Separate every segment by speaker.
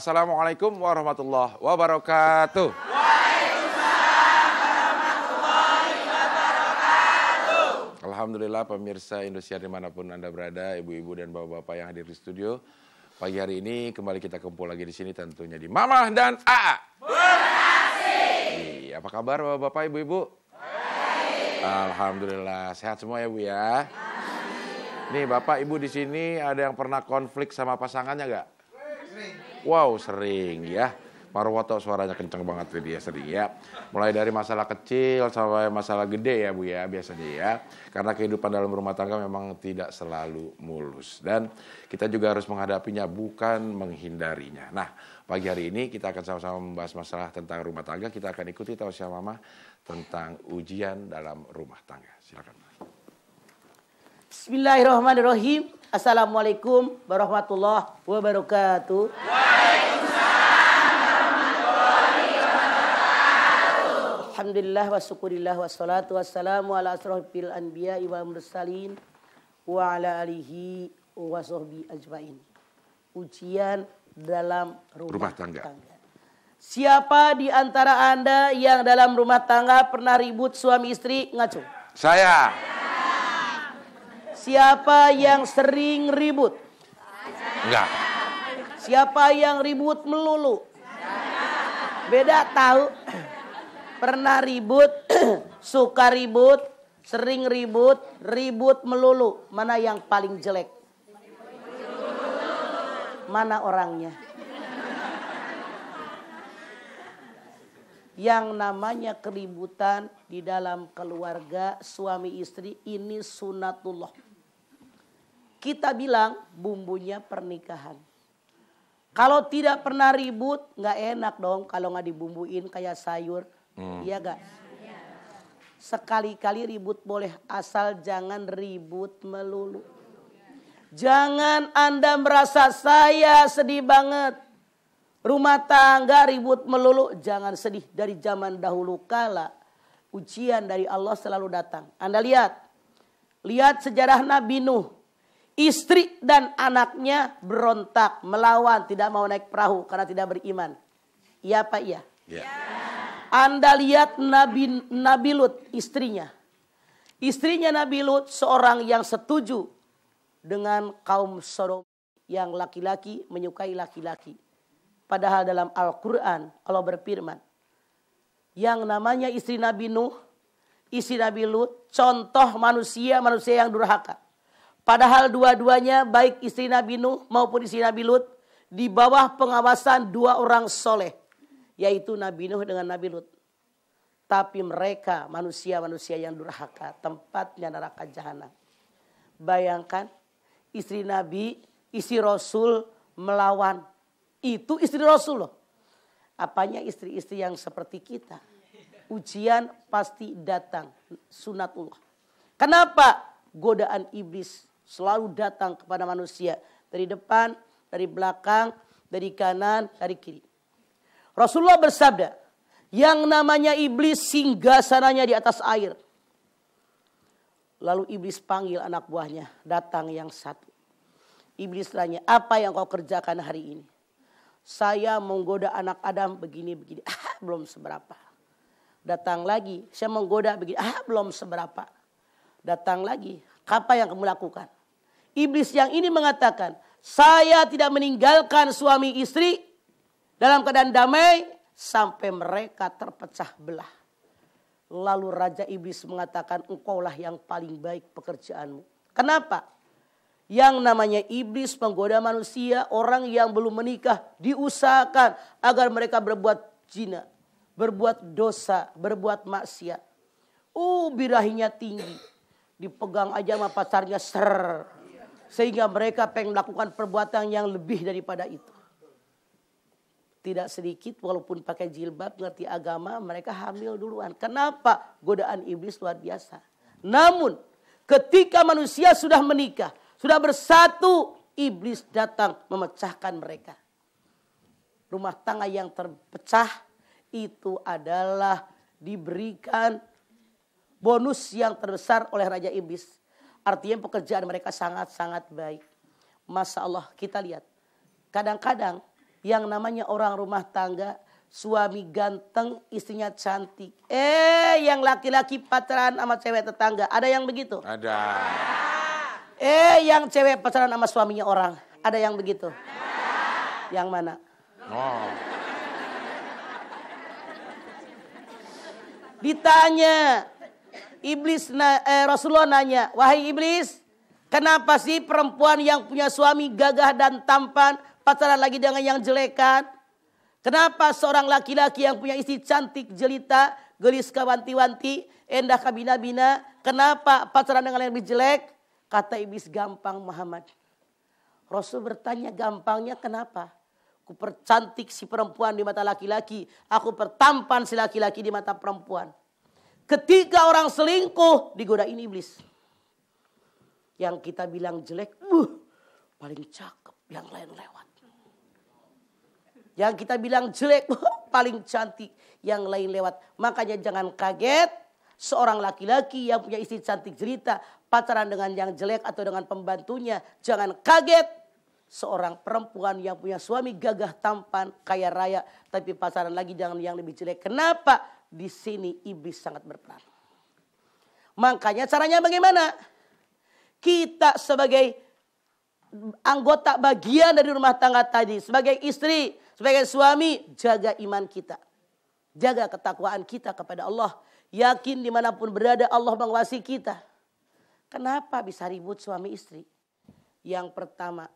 Speaker 1: Assalamualaikum warahmatullahi wabarakatuh. Alhamdulillah pemirsa Indonesia di mana pun Anda berada, ibu-ibu dan bapak-bapak yang hadir di studio. Pagi hari ini kembali kita kumpul lagi di sini tentunya di Mama dan AA. Beraksi. Apa kabar bapak-bapak, ibu-ibu? Alhamdulillah sehat semua ya bu ya. Nih bapak ibu di sini ada yang pernah konflik sama pasangannya gak? Wow sering ya. Marwoto suaranya kenceng banget tuh dia sering ya. Mulai dari masalah kecil sampai masalah gede ya Bu ya biasanya ya. Karena kehidupan dalam rumah tangga memang tidak selalu mulus. Dan kita juga harus menghadapinya bukan menghindarinya. Nah pagi hari ini kita akan sama-sama membahas masalah tentang rumah tangga. Kita akan ikuti tausiah mama tentang ujian dalam rumah tangga. Silakan.
Speaker 2: Bismillahirrahmanirrahim. Assalamualaikum warahmatullahi wabarakatuh. Alhamdulillah wa syukurillah wa salatu wassalamu ala asrafil anbiya wa mursalin wa ala alihi wa sahbihi ajmain. Ujian dalam rumah,
Speaker 1: Rumah tangga.
Speaker 2: tangga. Siapa di antara Anda yang dalam rumah tangga pernah ribut suami istri ngaco?
Speaker 1: Saya.
Speaker 2: Siapa yang sering ribut?
Speaker 1: Enggak.
Speaker 2: Siapa yang ribut melulu? Beda tahu. Pernah ribut, suka ribut, sering ribut, ribut melulu. Mana yang paling jelek? Mana orangnya? Yang namanya keributan di dalam keluarga suami istri ini sunatullah. Kita bilang bumbunya pernikahan. Kalau tidak pernah ribut, nggak enak dong kalau nggak dibumbuin kayak sayur. Iya gak? Sekali-kali ribut boleh, asal jangan ribut melulu. Jangan Anda merasa saya sedih banget. Rumah tangga ribut melulu, jangan sedih dari zaman dahulu kala. Ujian dari Allah selalu datang. Anda lihat, lihat sejarah Nabi Nuh. Istri dan anaknya berontak, melawan, tidak mau naik perahu karena tidak beriman. Iya Pak iya?
Speaker 1: Ya.
Speaker 2: Anda lihat Nabi Nabi Lut istrinya. Istrinya Nabi Lut seorang yang setuju dengan kaum Sodom yang laki-laki menyukai laki-laki. Padahal dalam Al-Qur'an Allah berfirman yang namanya istri Nabi Nuh, istri Nabi Lut, contoh manusia-manusia yang durhaka. Padahal dua-duanya baik istri Nabi Nuh maupun istri Nabi Lut di bawah pengawasan dua orang soleh yaitu Nabi Nuh dengan Nabi Lut. Tapi mereka manusia-manusia yang durhaka, tempatnya neraka jahanam. Bayangkan istri Nabi, istri Rasul melawan. Itu istri Rasul loh. Apanya istri-istri yang seperti kita. Ujian pasti datang. Sunatullah. Kenapa godaan iblis selalu datang kepada manusia. Dari depan, dari belakang, dari kanan, dari kiri. Rasulullah bersabda, yang namanya iblis singgah sananya di atas air. Lalu iblis panggil anak buahnya, datang yang satu. Iblis tanya, apa yang kau kerjakan hari ini? Saya menggoda anak Adam begini-begini. Ah, belum seberapa. Datang lagi, saya menggoda begini. Ah, belum seberapa. Datang lagi, apa yang kamu lakukan? Iblis yang ini mengatakan, saya tidak meninggalkan suami istri dalam keadaan damai sampai mereka terpecah belah. Lalu Raja Iblis mengatakan engkaulah yang paling baik pekerjaanmu. Kenapa? Yang namanya iblis menggoda manusia, orang yang belum menikah diusahakan agar mereka berbuat zina, berbuat dosa, berbuat maksiat. Uh, birahinya tinggi. Dipegang aja sama pacarnya ser. Sehingga mereka pengen melakukan perbuatan yang lebih daripada itu tidak sedikit walaupun pakai jilbab ngerti agama mereka hamil duluan. Kenapa? Godaan iblis luar biasa. Namun ketika manusia sudah menikah, sudah bersatu, iblis datang memecahkan mereka. Rumah tangga yang terpecah itu adalah diberikan bonus yang terbesar oleh Raja Iblis. Artinya pekerjaan mereka sangat-sangat baik. Masa Allah kita lihat. Kadang-kadang Yang namanya orang rumah tangga, suami ganteng, istrinya cantik. Eh, yang laki-laki pacaran sama cewek tetangga, ada yang begitu?
Speaker 1: Ada.
Speaker 2: Eh, yang cewek pacaran sama suaminya orang, ada yang begitu? Yang mana?
Speaker 1: Oh.
Speaker 2: Ditanya, iblis na, eh, Rasulullah nanya, wahai iblis, kenapa sih perempuan yang punya suami gagah dan tampan pacaran lagi dengan yang jelekan? Kenapa seorang laki-laki yang punya istri cantik, jelita, gelis kawanti-wanti, endah kabina-bina, kenapa pacaran dengan yang lebih jelek? Kata iblis gampang Muhammad. Rasul bertanya gampangnya kenapa? Aku percantik si perempuan di mata laki-laki. Aku pertampan si laki-laki di mata perempuan. Ketika orang selingkuh digodain iblis. Yang kita bilang jelek, uh, paling cakep, yang lain lewat. Yang kita bilang jelek, paling cantik, yang lain lewat. Makanya jangan kaget seorang laki-laki yang punya istri cantik cerita pacaran dengan yang jelek atau dengan pembantunya. Jangan kaget seorang perempuan yang punya suami gagah tampan, kaya raya, tapi pacaran lagi dengan yang lebih jelek. Kenapa? Di sini iblis sangat berperan. Makanya caranya bagaimana? Kita sebagai anggota bagian dari rumah tangga tadi, sebagai istri, sebagai suami, jaga iman kita. Jaga ketakwaan kita kepada Allah. Yakin di mana pun berada Allah mengawasi kita. Kenapa bisa ribut suami istri? Yang pertama,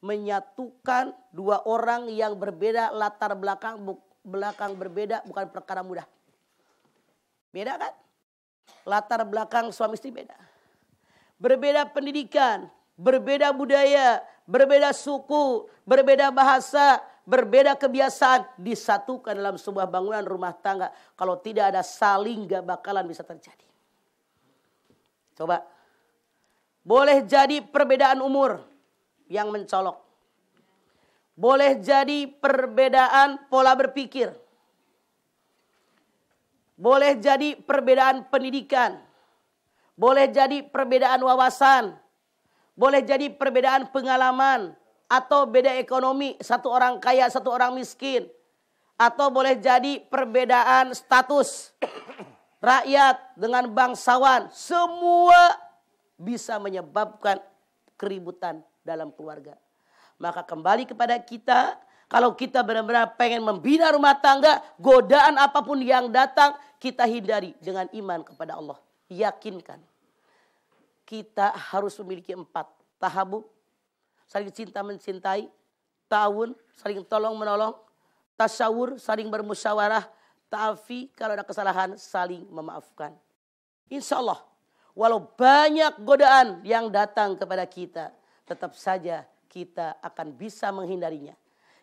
Speaker 2: menyatukan dua orang yang berbeda latar belakang belakang berbeda bukan perkara mudah. Beda kan? Latar belakang suami istri beda. Berbeda pendidikan, berbeda budaya, berbeda suku, berbeda bahasa, berbeda kebiasaan disatukan dalam sebuah bangunan rumah tangga. Kalau tidak ada saling gak bakalan bisa terjadi. Coba. Boleh jadi perbedaan umur yang mencolok. Boleh jadi perbedaan pola berpikir. Boleh jadi perbedaan pendidikan. Boleh jadi perbedaan wawasan. Boleh jadi perbedaan pengalaman. Atau beda ekonomi. Satu orang kaya, satu orang miskin. Atau boleh jadi perbedaan status. Rakyat dengan bangsawan. Semua bisa menyebabkan keributan dalam keluarga. Maka kembali kepada kita, kalau kita benar-benar pengen membina rumah tangga, godaan apa pun yang datang, kita hindari dengan iman kepada Allah. Yakinkan. Kita harus memiliki empat. Tahabub, saling cinta mencintai. Tahun, saling tolong menolong. Tasyawur, saling bermusyawarah. Ta'afi, kalau ada kesalahan, saling memaafkan. Insya Allah, walau banyak godaan yang datang kepada kita, tetap saja kita akan bisa menghindarinya.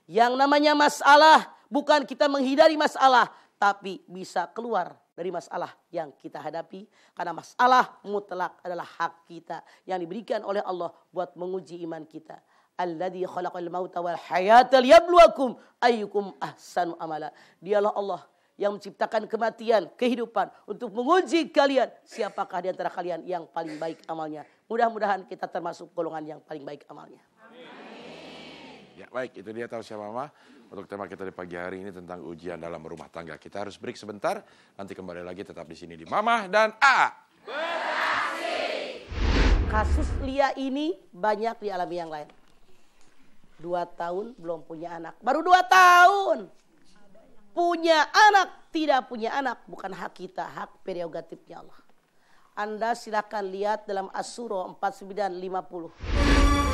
Speaker 2: Yang namanya masalah bukan kita menghindari masalah, tapi bisa keluar dari masalah yang kita hadapi karena masalah mutlak adalah hak kita yang diberikan oleh Allah buat menguji iman kita. Alladzi khalaqal mauta wal hayata liyabluwakum ayyukum ahsanu amala. Dialah Allah yang menciptakan kematian, kehidupan untuk menguji kalian siapakah di antara kalian yang paling baik amalnya. Mudah-mudahan kita termasuk golongan yang paling baik amalnya.
Speaker 1: Ya baik, itu dia tahu siapa mama. Untuk tema kita di pagi hari ini tentang ujian dalam rumah tangga. Kita harus break sebentar. Nanti kembali lagi tetap di sini di Mama dan A.
Speaker 2: Kasus Lia ini banyak dialami yang lain. Dua tahun belum punya anak. Baru dua tahun. Punya anak, tidak punya anak. Bukan hak kita, hak prerogatifnya Allah. Anda silakan lihat dalam Asuro 4950.